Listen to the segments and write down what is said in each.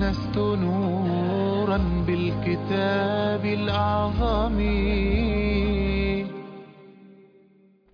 آنست نورا بالكتاب الأعظم.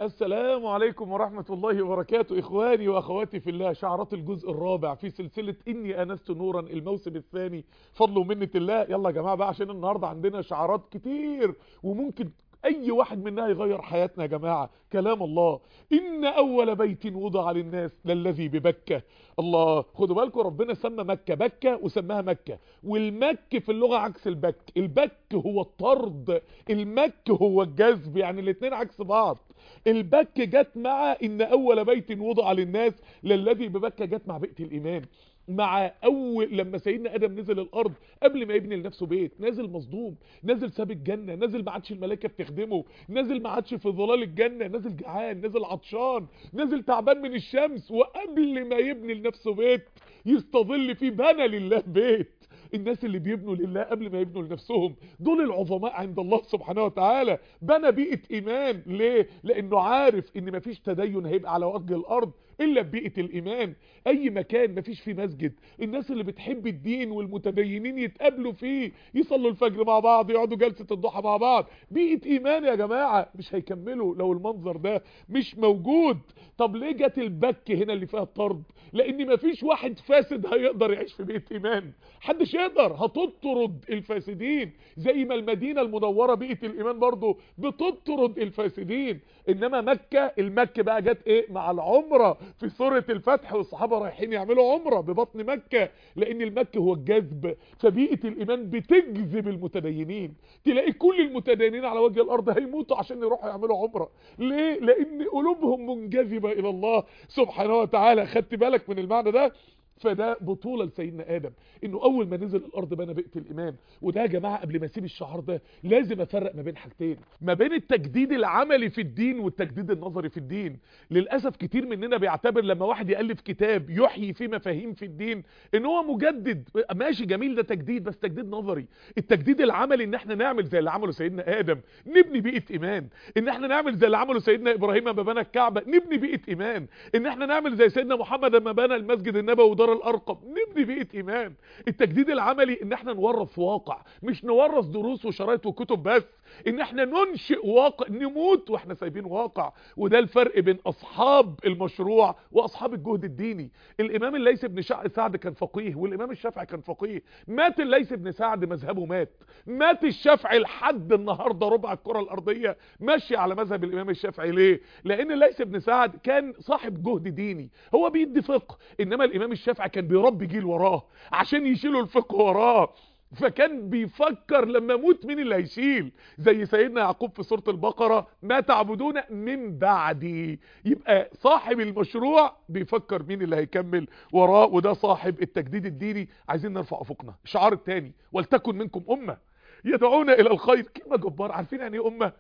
السلام عليكم ورحمة الله وبركاته. إخواني وأخواتي في الله شعرات الجزء الرابع في سلسلة إني أنست نورا الموسم الثاني. فضل ومنة الله. يلا يا جماعة بقى عشان النهاردة عندنا شعارات كتير وممكن أي واحد منها يغير حياتنا يا جماعة؟ كلام الله. إن أول بيت وضع للناس للذي ببكة. الله خدوا بالكم ربنا سمى مكة بكة وسماها مكة. والمك في اللغة عكس البك. البك هو الطرد. المك هو الجذب. يعني الاتنين عكس بعض. البك جت مع إن أول بيت وضع للناس للذي ببكة جت مع بيئة الإيمان. مع أول لما سيدنا آدم نزل الأرض قبل ما يبني لنفسه بيت نازل مصدوم نازل ساب الجنة نازل ما عادش الملائكة بتخدمه نازل ما عادش في ظلال الجنة نازل جعان نازل عطشان نازل تعبان من الشمس وقبل ما يبني لنفسه بيت يستظل فيه بنى لله بيت. الناس اللي بيبنوا لله قبل ما يبنوا لنفسهم دول العظماء عند الله سبحانه وتعالى. بنى بيئة إيمان. ليه؟ لأنه عارف إن مفيش تدين هيبقى على وجه الأرض. إلا ببيئة الإيمان. أي مكان مفيش فيه مسجد. الناس اللي بتحب الدين والمتدينين يتقابلوا فيه يصلوا الفجر مع بعض يقعدوا جلسة الضحى مع بعض. بيئة إيمان يا جماعة مش هيكملوا لو المنظر ده مش موجود. طب ليه جت البك هنا اللي فيها الطرد لأن مفيش واحد فاسد هيقدر يعيش في بيئة إيمان. محدش يقدر. هتطرد الفاسدين. زي ما المدينة المنورة بيئة الإيمان برضو بتطرد الفاسدين. إنما مكة المكة بقى جت إيه؟ مع العمرة. في سورة الفتح والصحابة رايحين يعملوا عمرة ببطن مكة لأن المكة هو الجذب. فبيئة الإيمان بتجذب المتدينين. تلاقي كل المتدينين على وجه الأرض هيموتوا عشان يروحوا يعملوا عمرة. ليه؟ لأن قلوبهم منجذبة إلى الله سبحانه وتعالى. خدت بالك من المعنى ده؟ فده بطولة لسيدنا آدم. إنه أول ما نزل الأرض بنى بيئة الايمان وده يا جماعة قبل ما أسيب الشعار ده لازم أفرق ما بين حاجتين. ما بين التجديد العملي في الدين والتجديد النظري في الدين. للأسف كتير مننا بيعتبر لما واحد يألف كتاب يحيي فيه مفاهيم في الدين إن هو مجدد. ماشي جميل ده تجديد بس تجديد نظري. التجديد العملي إن إحنا نعمل زي اللي عمله سيدنا آدم. نبني بيئة إيمان. إن إحنا نعمل زي اللي عمله سيدنا إبراهيم لما بنى الكعبة. نبني بيئة إيمان. إن إحنا نعمل زي سيدنا محمد لما بنى المسجد النبوي ودار الأرقم. نبني بيئة إيمان؟ التجديد العملي إن إحنا نورث واقع مش نورث دروس وشرايط وكتب بس إن إحنا ننشئ واقع نموت وإحنا سايبين واقع. وده الفرق بين أصحاب المشروع وأصحاب الجهد الديني. الإمام الليث بن سعد كان فقيه والإمام الشافعي كان فقيه. مات الليث بن سعد مذهبه مات. مات الشافعي لحد النهارده ربع الكرة الأرضية. ماشي على مذهب الإمام الشافعي ليه؟ لأن الليث بن سعد كان صاحب جهد ديني. هو بيدي فقه. إنما الإمام الشافعي كان بيربي جيل وراه عشان يشيلوا الفقه وراه. فكان بيفكر لما أموت مين اللي هيشيل؟ زي سيدنا يعقوب في سورة البقرة ما تعبدون من بعدي. يبقى صاحب المشروع بيفكر مين اللي هيكمل وراه وده صاحب التجديد الديني. عايزين نرفع أفقنا. الشعار الثاني ولتكن منكم أمة يدعون إلى الخير. كلمة جبار. عارفين يعني إيه أمة؟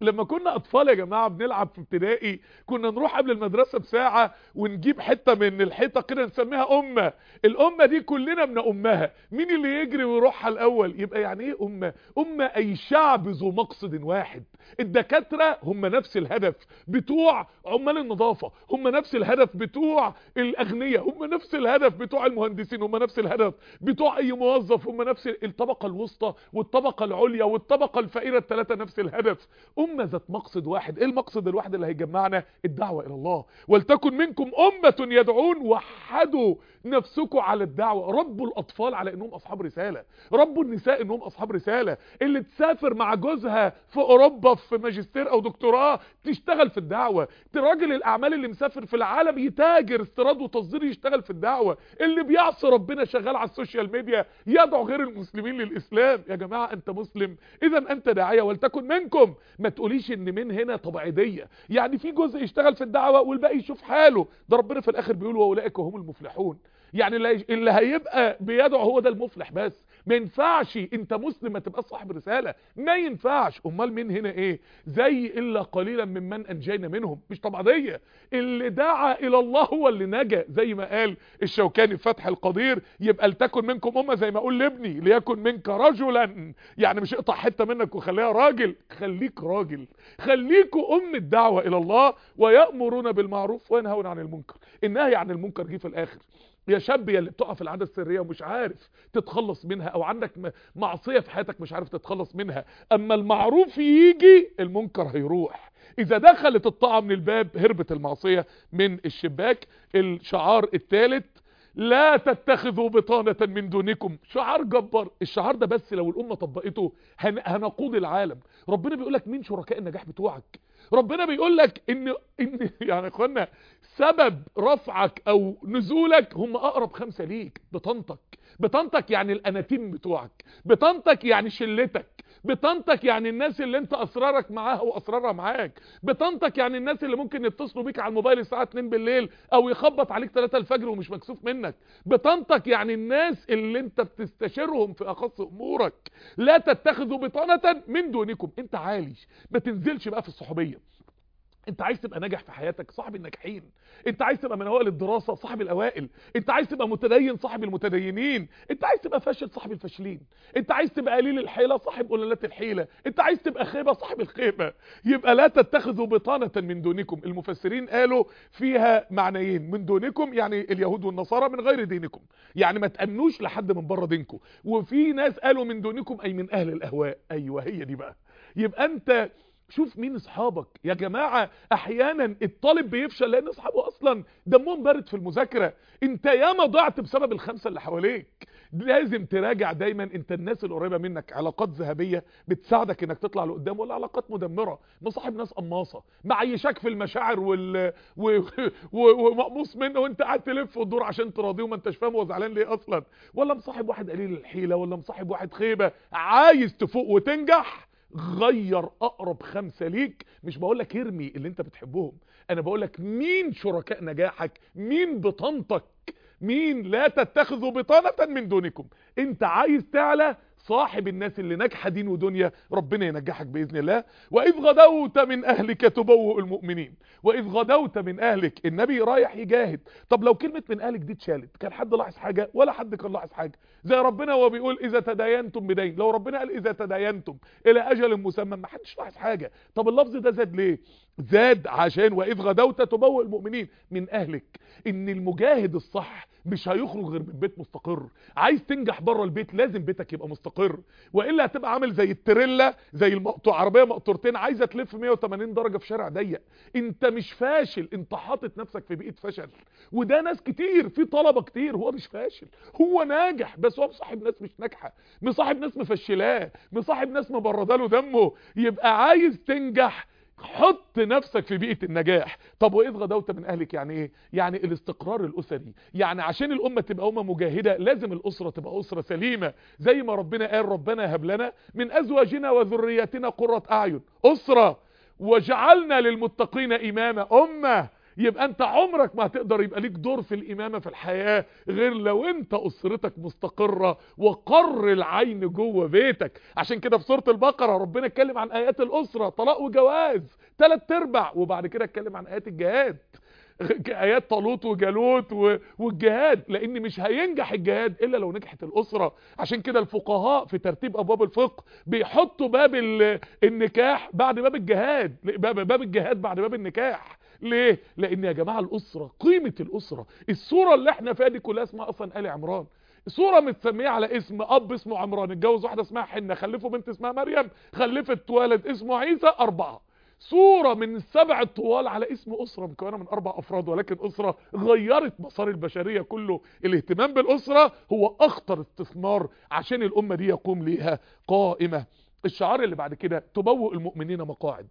لما كنا أطفال يا جماعة بنلعب في ابتدائي كنا نروح قبل المدرسة بساعة ونجيب حتة من الحيطة كده نسميها أمة. الأمة دي كلنا من أمها. مين اللي يجري ويروحها الأول؟ يبقى يعني إيه أمة؟ أمة أي شعب ذو مقصد واحد. الدكاترة هم نفس الهدف. بتوع عمال النظافة هم نفس الهدف. بتوع الأغنياء هم نفس الهدف. بتوع المهندسين هم نفس الهدف. بتوع أي موظف هم نفس الطبقة الوسطى والطبقة العليا والطبقة الفقيرة الثلاثه نفس الهدف. أمة ذات مقصد واحد. إيه المقصد الواحد اللي هيجمعنا؟ الدعوة إلى الله. ولتكن منكم أمة يدعون وحدوا نفسكم على الدعوة. ربوا الأطفال على إنهم أصحاب رسالة. ربوا النساء إنهم أصحاب رسالة. اللي تسافر مع جوزها في أوروبا في ماجستير أو دكتوراه تشتغل في الدعوة. راجل الأعمال اللي مسافر في العالم يتاجر استيراد وتصدير يشتغل في الدعوة. اللي بيعصي ربنا شغال على ال social media يدعو غير المسلمين للإسلام. يا جماعة أنت مسلم. إذا أنت داعية ولتكن منكم. ما تقوليش إن من هنا طبيعية يعني في جزء يشتغل في الدعوة والباقي يشوف حاله. ده ربنا في الآخر بيقول وأولئك هم المفلحون. يعني اللي هيبقى بيدعو هو ده المفلح بس. ما ينفعش انت مسلم ما تبقى صاحب رسالة. ما ينفعش. امال مين هنا إيه؟ زي إلا قليلا ممن أنجينا منهم. مش طبيعية. اللي دعا إلى الله هو اللي نجا. زي ما قال الشوكاني في فتح القدير يبقى لتكن منكم أمة زي ما أقول لابني ليكن منك رجلا. يعني مش اقطع حتة منك وخليها راجل. خليك راجل. خليكوا ام الدعوه إلى الله ويأمرون بالمعروف وينهون عن المنكر. النهي عن المنكر جه في الآخر. يا شاب يا اللي بتقع في العاده السرية ومش عارف تتخلص منها أو عندك معصية في حياتك مش عارف تتخلص منها أما المعروف يجي المنكر هيروح. إذا دخلت الطاعه من الباب هربت المعصية من الشباك الشعار الثالث لا تتخذوا بطانة من دونكم. شعار جبار. الشعار ده بس لو الأمة طبقته هن... هنقود العالم. ربنا بيقول لك مين شركاء النجاح بتوعك. ربنا بيقول لك إن إن يعني إخوانا سبب رفعك أو نزولك هم أقرب خمسة ليك بطانتك بطانتك يعني الأناتيم بتوعك. بطانتك يعني شلتك. بطانتك يعني الناس اللي انت أسرارك معاها وأسرارها معاك. بطانتك يعني الناس اللي ممكن يتصلوا بيك على الموبايل الساعة 2 بالليل أو يخبط عليك 3 الفجر ومش مكسوف منك. بطانتك يعني الناس اللي انت بتستشيرهم في أخص أمورك. لا تتخذوا بطانة من دونكم. انت عالي. ما تنزلش بقى في الصحوبية. انت عايز تبقى ناجح في حياتك صاحب الناجحين. انت عايز تبقى من أوائل الدراسة صاحب الأوائل. انت عايز تبقى متدين صاحب المتدينين. انت عايز تبقى فاشل صاحب الفاشلين. انت عايز تبقى قليل الحيلة صاحب قلالات الحيلة. انت عايز تبقى خيبة صاحب الخيبة. يبقى لا تتخذوا بطانة من دونكم. المفسرين قالوا فيها معنيين. من دونكم يعني اليهود والنصارى من غير دينكم. يعني ما تأمنوش لحد من بره دينكم. وفي ناس قالوا من دونكم أي من أهل الأهواء. أيوه هي دي بقى. يبقى أنت شوف مين اصحابك. يا جماعة أحيانا الطالب بيفشل لأن أصحابه أصلا دمهم بارد في المذاكرة. أنت ياما ضعت بسبب الخمسة اللي حواليك. لازم تراجع دايما أنت الناس القريبة منك. علاقات ذهبية بتساعدك إنك تطلع لقدام ولا علاقات مدمرة مصاحب ناس قماصة. معيشاك في المشاعر وال و... و... ومقموص منه وأنت قاعد تلف وتدور عشان تراضيه وما أنتش فاهم هو زعلان ليه أصلا. ولا مصاحب واحد قليل الحيلة ولا مصاحب واحد خيبة. عايز تفوق وتنجح؟ غير أقرب خمسة ليك. مش بقولك ارمي اللي انت بتحبهم. أنا بقولك مين شركاء نجاحك؟ مين بطانتك مين لا تتخذوا بطانة من دونكم؟ انت عايز تعلى صاحب الناس اللي ناجحه دين ودنيا ربنا ينجحك بإذن الله. وإذ غدوت من أهلك تبوئ المؤمنين. وإذ غدوت من أهلك النبي رايح يجاهد. طب لو كلمة من أهلك دي اتشالت كان حد لاحظ حاجة؟ ولا حد كان لاحظ حاجة. زي ربنا هو بيقول إذا تداينتم بدين. لو ربنا قال إذا تداينتم إلى أجل مسمى ما حدش لاحظ حاجة. طب اللفظ ده زاد ليه؟ زاد عشان وإذ غدوت تبوئ المؤمنين من أهلك. إن المجاهد الصح مش هيخرج غير من بيت مستقر. عايز تنجح بره البيت لازم بيتك يبقى مستقر. وإلا هتبقى عامل زي التريلا زي المقطوع عربية مقطورتين عايزة تلف 180 درجة في شارع ضيق. أنت مش فاشل أنت حاطط نفسك في بيئة فشل. وده ناس كتير في طلبة كتير هو مش فاشل. هو ناجح بس هو مصاحب ناس مش ناجحة. مصاحب ناس مفشلاه مصاحب ناس مبرده له دمه. يبقى عايز تنجح حط نفسك في بيئة النجاح. طب واذ غدوت من أهلك؟ يعني إيه؟ يعني الاستقرار الأسري. يعني عشان الأمة تبقى أمة مجاهدة لازم الأسرة تبقى أسرة سليمة. زي ما ربنا قال ربنا هب لنا من أزواجنا وذرياتنا قرة أعين. أسرة. وجعلنا للمتقين إماما. أمة. يبقى انت عمرك ما هتقدر يبقى ليك دور في الإمامة في الحياة غير لو انت أسرتك مستقرة وقر العين جوه بيتك. عشان كده في سورة البقرة ربنا اتكلم عن آيات الأسرة طلاق وجواز تلات أرباع وبعد كده اتكلم عن آيات الجهاد. آيات طالوت وجالوت والجهاد لأن مش هينجح الجهاد إلا لو نجحت الأسرة. عشان كده الفقهاء في ترتيب أبواب الفقه بيحطوا باب ال- النكاح بعد باب الجهاد باب الجهاد بعد باب النكاح. ليه؟ لأن يا جماعة الأسرة قيمة الأسرة. الصورة اللي إحنا فيها دي كلها اسمها أصلا آل عمران. صورة متسمية على اسم أب اسمه عمران اتجوز واحدة اسمها حنة خلفوا بنت اسمها مريم خلفت ولد اسمه عيسى أربعة. صورة من السبع الطوال على اسم أسرة مكونة من أربع أفراد ولكن أسرة غيرت مسار البشرية كله. الاهتمام بالأسرة هو أخطر استثمار عشان الأمة دي يقوم ليها قائمة. الشعار اللي بعد كده تبوء المؤمنين مقاعد.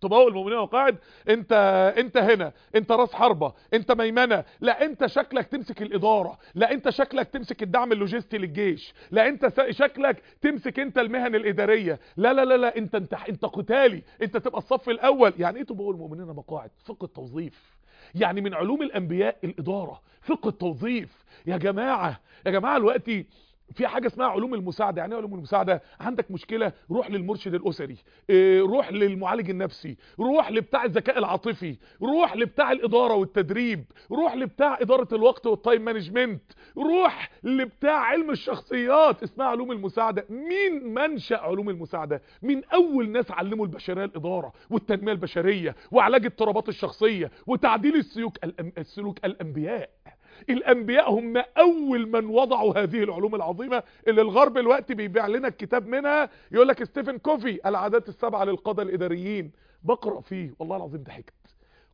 طباق المؤمنين وقاعد انت أنت هنا أنت راس حربة أنت ميمنة لا أنت شكلك تمسك الإدارة لا أنت شكلك تمسك الدعم اللوجستي للجيش لا أنت شكلك تمسك أنت المهن الإدارية لا لا لا لا أنت انت أنت قتالي أنت تبقى الصف الأول. يعني إيه طباق المؤمنين مقاعد فقه التوظيف. يعني من علوم الأنبياء الإدارة فقه التوظيف. يا جماعة يا جماعة دلوقتي في حاجة اسمها علوم المساعدة. يعني إيه علوم المساعدة؟ عندك مشكلة روح للمرشد الأسري إيه، روح للمعالج النفسي روح لبتاع الذكاء العاطفي روح لبتاع الإدارة والتدريب روح لبتاع إدارة الوقت وال time management روح لبتاع علم الشخصيات. اسمها علوم المساعدة. مين منشأ علوم المساعدة؟ من أول ناس علموا البشرية الإدارة والتنمية البشرية وعلاج اضطرابات الشخصية وتعديل السلوك الأنبياء؟ الأنبياء هم أول من وضعوا هذه العلوم العظيمة اللي الغرب الوقت بيبيع لنا الكتاب منها. يقول لك ستيفن كوفي العادات السبعة للقادة الإداريين. بقرأ فيه والله العظيم ضحكت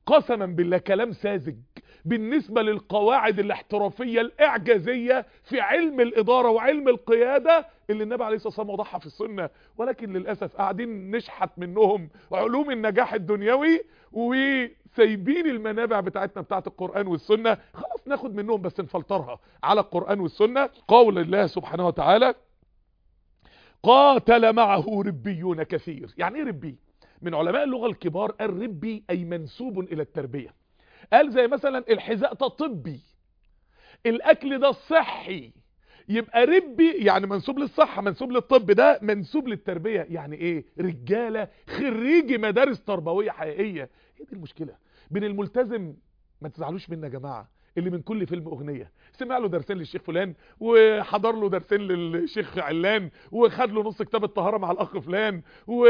قسما بالله كلام ساذج بالنسبة للقواعد الاحترافية الإعجازية في علم الإدارة وعلم القيادة اللي النبي عليه الصلاة والسلام وضعها في السنة. ولكن للأسف قاعدين نشحت منهم علوم النجاح الدنيوي وسايبين المنابع بتاعتنا بتاعت القرآن والسنة. خلاص ناخد منهم بس نفلترها على القرآن والسنة. قول الله سبحانه وتعالى قاتل معه ربيون كثير. يعني إيه ربي؟ من علماء اللغة الكبار الربي أي منسوب إلى التربية. قال زي مثلا الحذاء ده طبي الأكل ده صحي يبقى ربي يعني منسوب للصحة منسوب للطب ده منسوب للتربية. يعني إيه؟ رجالة خريجي مدارس تربوية حقيقية. هي دي المشكلة. بين الملتزم ما تزعلوش منا يا جماعة. اللي من كل فيلم أغنية. سمع له درسين للشيخ فلان وحضر له درسين للشيخ علان وخد له نص كتاب الطهارة مع الأخ فلان و...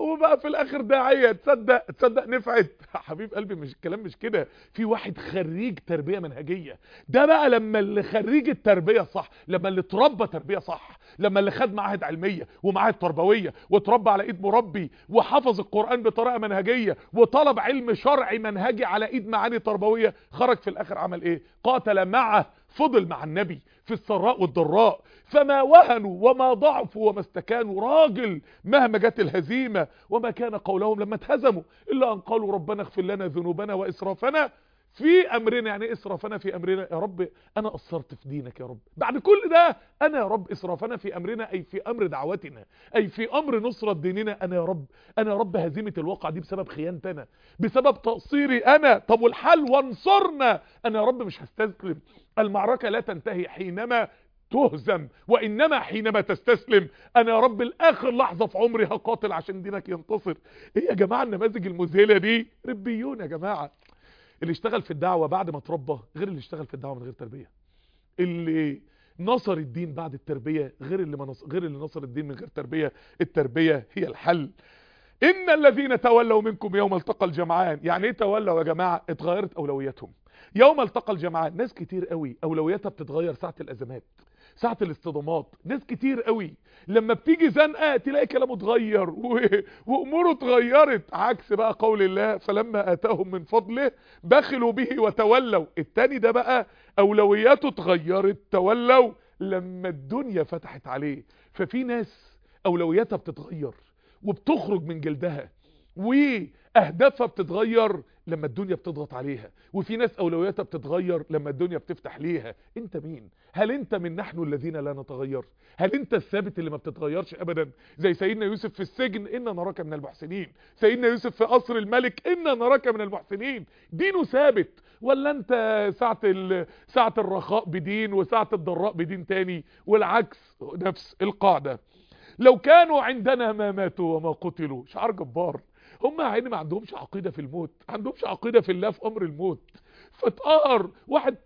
وبقى في الآخر داعية. تصدق تصدق نفعت. حبيب قلبي مش الكلام مش كده. في واحد خريج تربية منهجية. ده بقى لما اللي خريج التربية صح لما اللي اتربى تربية صح لما اللي خد معاهد علمية ومعاهد تربوية واتربى على إيد مربي وحفظ القرآن بطريقة منهجية وطلب علم شرعي منهجي على إيد معاني تربوية خرج في الآخر عمل إيه؟ قاتل معه فضل مع النبي في السراء والضراء. فما وهنوا وما ضعفوا وما استكانوا راجل مهما جت الهزيمة وما كان قولهم لما اتهزموا إلا أن قالوا ربنا اغفر لنا ذنوبنا وإسرافنا. في أمرنا يعني إسرافنا في أمرنا يا رب أنا قصرت في دينك يا رب. بعد كل ده أنا يا رب إسرافنا في أمرنا أي في أمر دعوتنا أي في أمر نصرة ديننا أنا يا رب أنا يا رب هزيمة الواقع دي بسبب خيانتنا بسبب تقصيري أنا. طب والحل؟ وانصرنا. أنا يا رب مش هستسلم. المعركة لا تنتهي حينما تهزم وإنما حينما تستسلم. أنا يا رب الآخر لحظة في عمري هقاتل عشان دينك ينتصر. إيه يا جماعة النماذج المذهلة دي؟ ربيون يا جماعة. اللي اشتغل في الدعوة بعد ما تربى غير اللي اشتغل في الدعوة من غير تربية. اللي نصر الدين بعد التربية غير اللي, ما نص... غير اللي نصر الدين من غير تربية التربية هي الحل. إن الذين تولوا منكم يوم التقى الجمعان يعني إيه تولوا يا جماعة؟ اتغيرت أولوياتهم. يوم التقى الجمعان ناس كتير قوي أولوياتها بتتغير ساعة الأزمات. ساعة الاصطدامات. ناس كتير قوي. لما بتيجي زنقة تلاقي كلامه اتغير و... وأموره اتغيرت. عكس بقى قول الله فلما آتاهم من فضله بخلوا به وتولوا. التاني ده بقى أولوياته اتغيرت تولوا. لما الدنيا فتحت عليه ففي ناس أولوياتها بتتغير وبتخرج من جلدها واهدافها بتتغير لما الدنيا بتضغط عليها وفي ناس أولوياتها بتتغير لما الدنيا بتفتح ليها. أنت مين؟ هل أنت من نحن الذين لا نتغير؟ هل أنت الثابت اللي ما بتتغيرش ابدا؟ زي سيدنا يوسف في السجن إنا نراك من المحسنين. سيدنا يوسف في قصر الملك إنا نراك من المحسنين. دينه ثابت. ولا أنت ساعة, ساعة الرخاء بدين وساعة الضراء بدين تاني؟ والعكس نفس القاعدة. لو كانوا عندنا ما ماتوا وما قتلوا شعار جبار. هم عيني ما عندهمش عقيدة في الموت عندهمش عقيدة في الله في أمر الموت. فتقهر واحد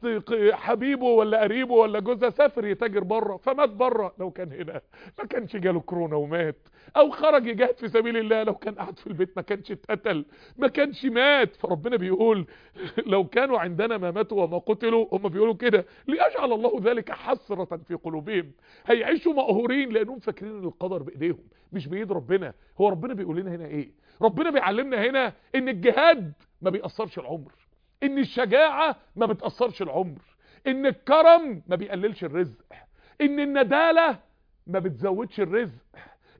حبيبه ولا قريبه ولا جوزها سافر يتاجر بره فمات بره لو كان هنا ما كانش جاله كورونا ومات. أو خرج يجاهد في سبيل الله لو كان قاعد في البيت ما كانش اتقتل ما كانش مات. فربنا بيقول لو كانوا عندنا ما ماتوا وما قتلوا هم بيقولوا كده. ليجعل الله ذلك حسرة في قلوبهم. هيعيشوا مقهورين لأنهم فاكرين ان القدر بإيديهم مش بإيد ربنا. هو ربنا بيقول لنا هنا إيه؟ ربنا بيعلمنا هنا إن الجهاد ما بيأثرش العمر إن الشجاعة ما بتأثرش العمر إن الكرم ما بيقللش الرزق إن الندالة ما بتزودش الرزق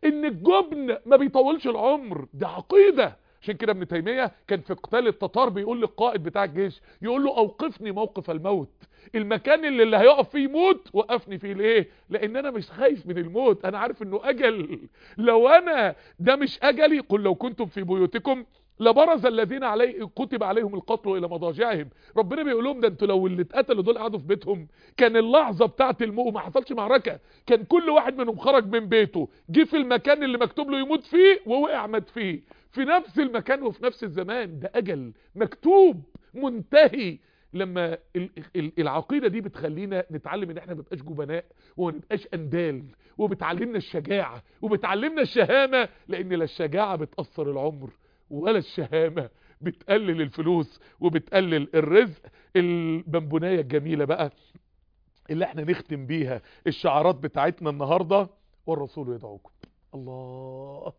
إن الجبن ما بيطولش العمر. دي عقيدة. عشان كده ابن تيمية كان في قتال التتار بيقول للقائد بتاع الجيش يقول له أوقفني موقف الموت. المكان اللي اللي هيقف فيه يموت. وقفني فيه ليه؟ لأن أنا مش خايف من الموت. أنا عارف إنه أجل. لو أنا ده مش أجلي قل لو كنتم في بيوتكم لبرز الذين عليه كتب عليهم القتل إلى مضاجعهم. ربنا بيقول لهم ده أنتوا لو اللي اتقتلوا دول قعدوا في بيتهم. كان اللحظة بتاعه الموت ما حصلش معركة. كان كل واحد منهم خرج من بيته. جه في المكان اللي مكتوب له يموت فيه ووقع مات فيه. في نفس المكان وفي نفس الزمان. ده أجل. مكتوب. منتهي. لما العقيدة دي بتخلينا نتعلم إن إحنا ما نبقاش جبناء وما نبقاش اندال وبتعلمنا الشجاعة وبتعلمنا الشهامة لأن لا الشجاعة بتأثر العمر ولا الشهامة بتقلل الفلوس وبتقلل الرزق. البنبوناية الجميلة بقى اللي إحنا نختم بيها الشعارات بتاعتنا النهاردة والرسول يدعوكم. الله.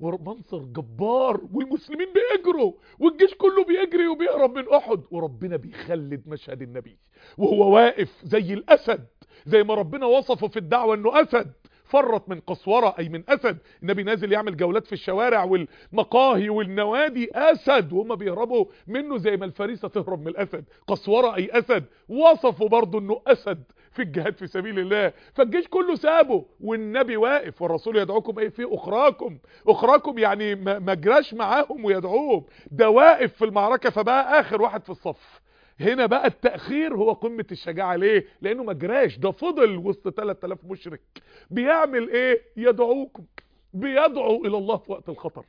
ومنصر جبار والمسلمين بيجروا والجيش كله بيجري وبيهرب من أحد. وربنا بيخلد مشهد النبي وهو واقف زي الأسد زي ما ربنا وصفه في الدعوة إنه أسد. فرت من قسورة أي من أسد. النبي نازل يعمل جولات في الشوارع والمقاهي والنوادي. أسد وهم بيهربوا منه زي ما الفريسة تهرب من الأسد. قسورة أي أسد. وصفوا برضه إنه أسد. في الجهاد في سبيل الله. فالجيش كله سابه. والنبي واقف والرسول يدعوكم إيه في أخراكم. أخراكم يعني ما جراش معاهم ويدعوهم. ده واقف في المعركة فبقى آخر واحد في الصف. هنا بقى التأخير هو قمة الشجاعة. ليه؟ لأنه ما جراش. ده فضل وسط 3000 مشرك. بيعمل إيه؟ يدعوكم. بيدعو إلى الله في وقت الخطر.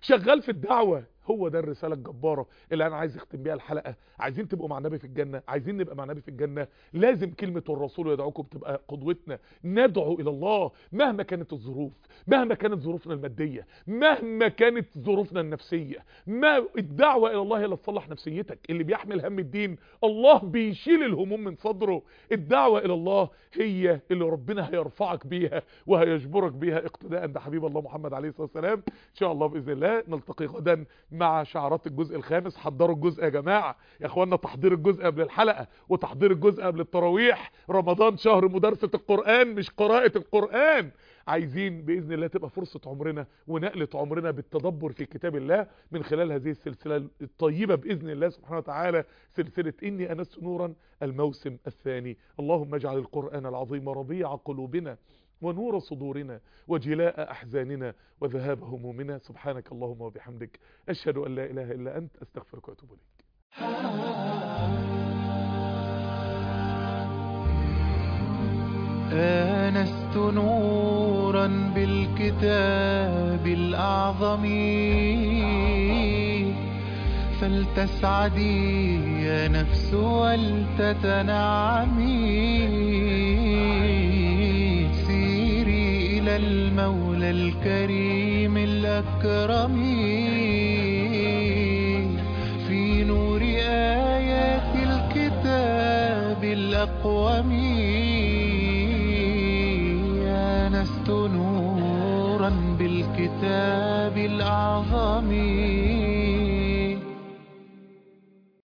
شغال في الدعوة. هو ده الرسالة الجبارة اللي أنا عايز أختم بيها الحلقة. عايزين تبقوا مع النبي في الجنة عايزين نبقى مع النبي في الجنة. لازم كلمة الرسول يدعوكم تبقى قدوتنا. ندعو إلى الله مهما كانت الظروف مهما كانت ظروفنا المادية مهما كانت ظروفنا النفسية. ما الدعوة إلى الله هي اللي تصلح نفسيتك. اللي بيحمل هم الدين الله بيشيل الهموم من صدره. الدعوة إلى الله هي اللي ربنا هيرفعك بيها وهيجبرك بيها اقتداء بحبيب الله محمد عليه الصلاة والسلام. إن شاء الله بإذن الله نلتقي غدا مع شعارات الجزء الخامس. حضروا الجزء يا جماعة. يا اخوانا تحضير الجزء قبل الحلقة وتحضير الجزء قبل التراويح. رمضان شهر مدارسة القرآن مش قراءة القرآن. عايزين بإذن الله تبقى فرصة عمرنا ونقلة عمرنا بالتدبر في كتاب الله من خلال هذه السلسلة الطيبة بإذن الله سبحانه وتعالى سلسلة إني أنست نورا الموسم الثاني. اللهم اجعل القرآن العظيم ربيع قلوبنا. ونور صدورنا وجلاء أحزاننا وذهاب همومنا. سبحانك اللهم وبحمدك. أشهد أن لا إله إلا أنت. أستغفرك وأتوب إليك. آنست نورا بالكتاب الأعظم. فلتسعدي يا نفس ولتتنعمي. المولى الكريم الأكرم. في نور آيات الكتاب الأقوم. آنست نورا بالكتاب.